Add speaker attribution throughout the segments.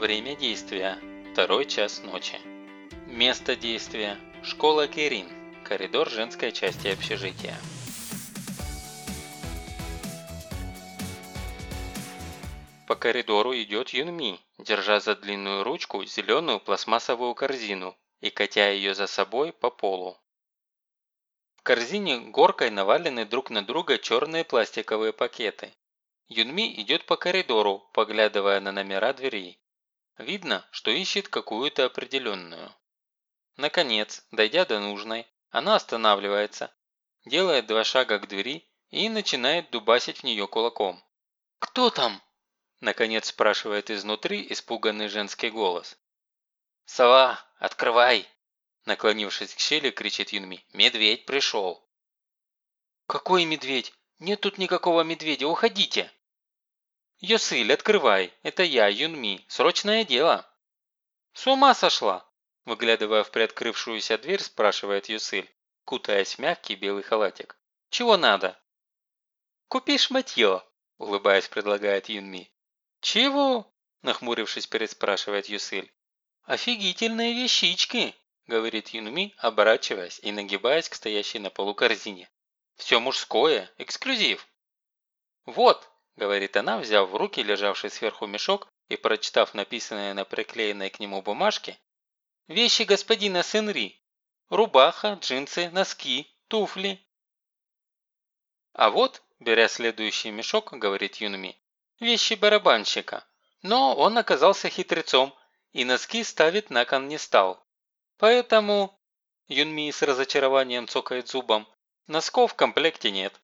Speaker 1: Время действия – второй час ночи. Место действия – школа Керин, коридор женской части общежития. По коридору идет Юнми, держа за длинную ручку зеленую пластмассовую корзину и катя ее за собой по полу. В корзине горкой навалены друг на друга черные пластиковые пакеты. Юнми идет по коридору, поглядывая на номера дверей. Видно, что ищет какую-то определенную. Наконец, дойдя до нужной, она останавливается, делает два шага к двери и начинает дубасить в нее кулаком. «Кто там?» Наконец спрашивает изнутри испуганный женский голос. «Сова, открывай!» Наклонившись к щели, кричит Юнми. «Медведь пришел!» «Какой медведь? Нет тут никакого медведя, уходите!» «Йосыль, открывай! Это я, Юнми. Срочное дело!» «С ума сошла!» Выглядывая в приоткрывшуюся дверь, спрашивает Юсыль, кутаясь в мягкий белый халатик. «Чего надо?» «Купи шматье!» – улыбаясь, предлагает Юнми. «Чего?» – нахмурившись, переспрашивает Юсыль. «Офигительные вещички!» – говорит Юнми, оборачиваясь и нагибаясь к стоящей на полу корзине. «Все мужское, эксклюзив!» «Вот!» – говорит она, взяв в руки лежавший сверху мешок и прочитав написанное на приклеенной к нему бумажке. «Вещи господина Сенри. Рубаха, джинсы, носки, туфли». «А вот», – беря следующий мешок, говорит Юнми, вещи барабанщика. Но он оказался хитрецом и носки ставить на кон не стал. Поэтому, Юнми с разочарованием цокает зубом, носков в комплекте нет.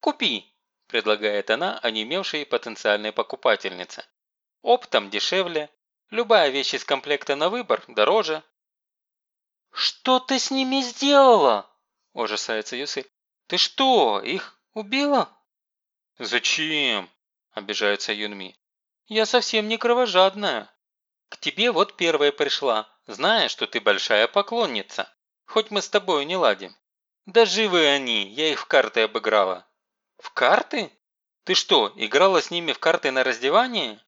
Speaker 1: «Купи», – предлагает она онемевшей потенциальной покупательнице. «Оптом дешевле, любая вещь из комплекта на выбор дороже». «Что ты с ними сделала?» – ужасается Юсы. «Ты что, их убила?» «Зачем?» обижается Юнми. «Я совсем не кровожадная. К тебе вот первая пришла, зная, что ты большая поклонница. Хоть мы с тобой не ладим. Да живы они, я их в карты обыграла». «В карты? Ты что, играла с ними в карты на раздевание?»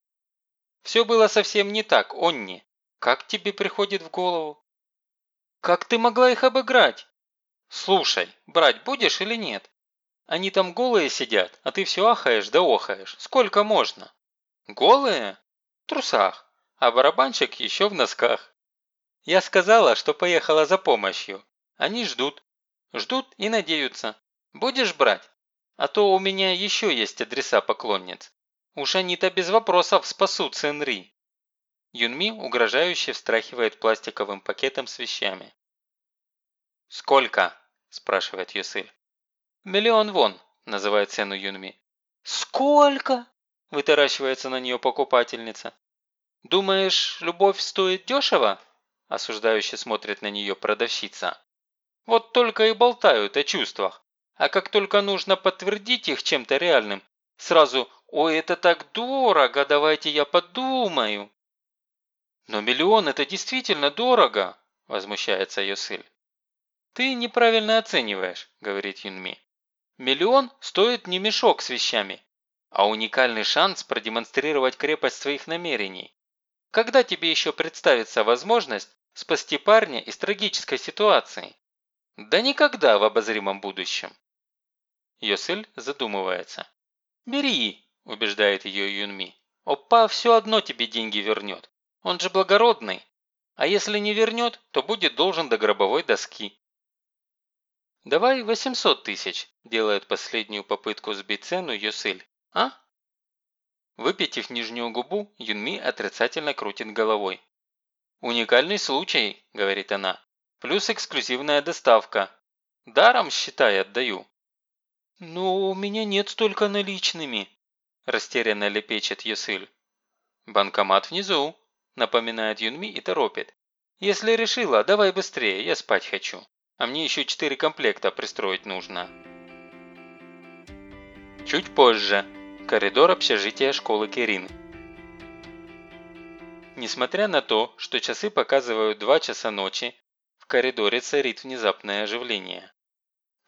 Speaker 1: «Все было совсем не так, Онни. Как тебе приходит в голову?» «Как ты могла их обыграть?» «Слушай, брать будешь или нет?» Они там голые сидят, а ты все ахаешь да охаешь. Сколько можно? Голые? В трусах. А барабанщик еще в носках. Я сказала, что поехала за помощью. Они ждут. Ждут и надеются. Будешь брать? А то у меня еще есть адреса поклонниц. Уж они-то без вопросов спасут Сенри. Юнми угрожающе встряхивает пластиковым пакетом с вещами. «Сколько?» – спрашивает Юсыль. «Миллион вон», – называет цену Юнми. «Сколько?» – вытаращивается на нее покупательница. «Думаешь, любовь стоит дешево?» – осуждающе смотрит на нее продавщица. «Вот только и болтают о чувствах. А как только нужно подтвердить их чем-то реальным, сразу «Ой, это так дорого, давайте я подумаю». «Но миллион – это действительно дорого», – возмущается Йосыль. «Ты неправильно оцениваешь», – говорит Юнми. Миллион стоит не мешок с вещами, а уникальный шанс продемонстрировать крепость своих намерений. Когда тебе еще представится возможность спасти парня из трагической ситуации? Да никогда в обозримом будущем. Йосель задумывается. «Бери», – убеждает ее Юнми. «Опа все одно тебе деньги вернет. Он же благородный. А если не вернет, то будет должен до гробовой доски. «Давай 800 тысяч», – делает последнюю попытку сбить цену Йосыль. «А?» Выпитив нижнюю губу, Юнми отрицательно крутит головой. «Уникальный случай», – говорит она. «Плюс эксклюзивная доставка. Даром, считай, отдаю». «Но у меня нет столько наличными», – растерянно лепечет Йосыль. «Банкомат внизу», – напоминает Юнми и торопит. «Если решила, давай быстрее, я спать хочу» а мне еще четыре комплекта пристроить нужно. Чуть позже. Коридор общежития школы Керин. Несмотря на то, что часы показывают 2 часа ночи, в коридоре царит внезапное оживление.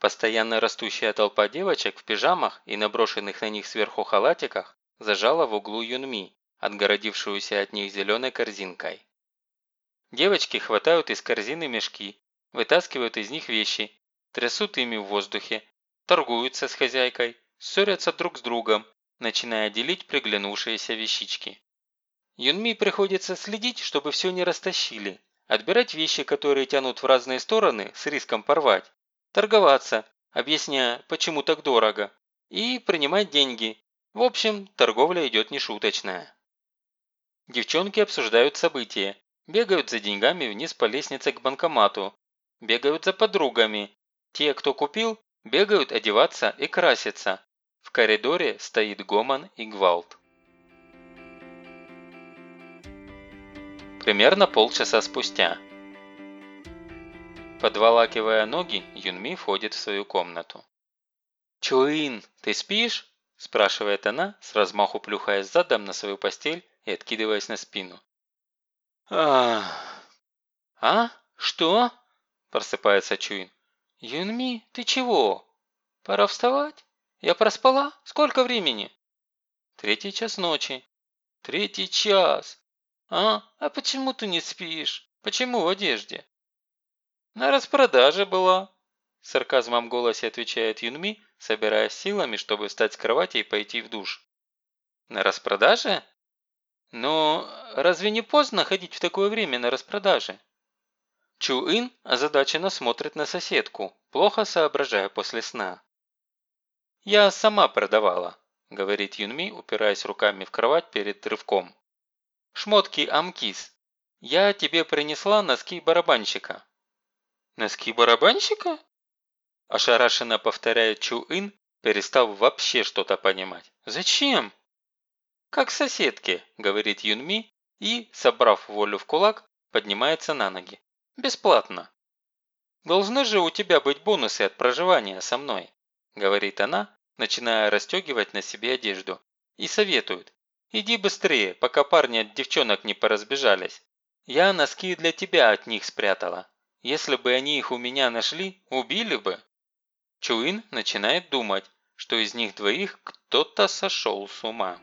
Speaker 1: Постоянно растущая толпа девочек в пижамах и наброшенных на них сверху халатиках зажала в углу Юнми, отгородившуюся от них зеленой корзинкой. Девочки хватают из корзины мешки, вытаскивают из них вещи, трясут ими в воздухе, торгуются с хозяйкой, ссорятся друг с другом, начиная делить приглянувшиеся вещички. Юнми приходится следить, чтобы все не растащили, отбирать вещи, которые тянут в разные стороны с риском порвать, торговаться, объясняя, почему так дорого, и принимать деньги. В общем, торговля идет нешуточная. Девчонки обсуждают события, бегают за деньгами вниз по лестнице к банкомату, бегают за подругами. Те, кто купил, бегают одеваться и краситься. В коридоре стоит гомон и гвалт. Примерно полчаса спустя. Подволакивая ноги, Юнми входит в свою комнату. «Чуин, ты спишь?» – спрашивает она, с размаху плюхаясь задом на свою постель и откидываясь на спину. «А, а? Что?» – просыпается Чуин. «Юнми, ты чего? Пора вставать? Я проспала? Сколько времени?» «Третий час ночи». «Третий час. А? А почему ты не спишь? Почему в одежде?» «На распродаже была», – сарказмом в голосе отвечает Юнми, собираясь силами, чтобы встать с кровати и пойти в душ. «На распродаже? Но разве не поздно ходить в такое время на распродаже?» Чу-Ин озадаченно смотрит на соседку, плохо соображая после сна. «Я сама продавала», – говорит Юнми, упираясь руками в кровать перед рывком. «Шмотки Амкис. Я тебе принесла носки барабанщика». «Носки барабанщика?» Ошарашенно повторяет Чу-Ин, перестав вообще что-то понимать. «Зачем?» «Как соседки», – говорит Юнми и, собрав волю в кулак, поднимается на ноги. «Бесплатно». «Должны же у тебя быть бонусы от проживания со мной», – говорит она, начиная расстегивать на себе одежду. И советует. «Иди быстрее, пока парни от девчонок не поразбежались. Я носки для тебя от них спрятала. Если бы они их у меня нашли, убили бы». Чуин начинает думать, что из них двоих кто-то сошел с ума.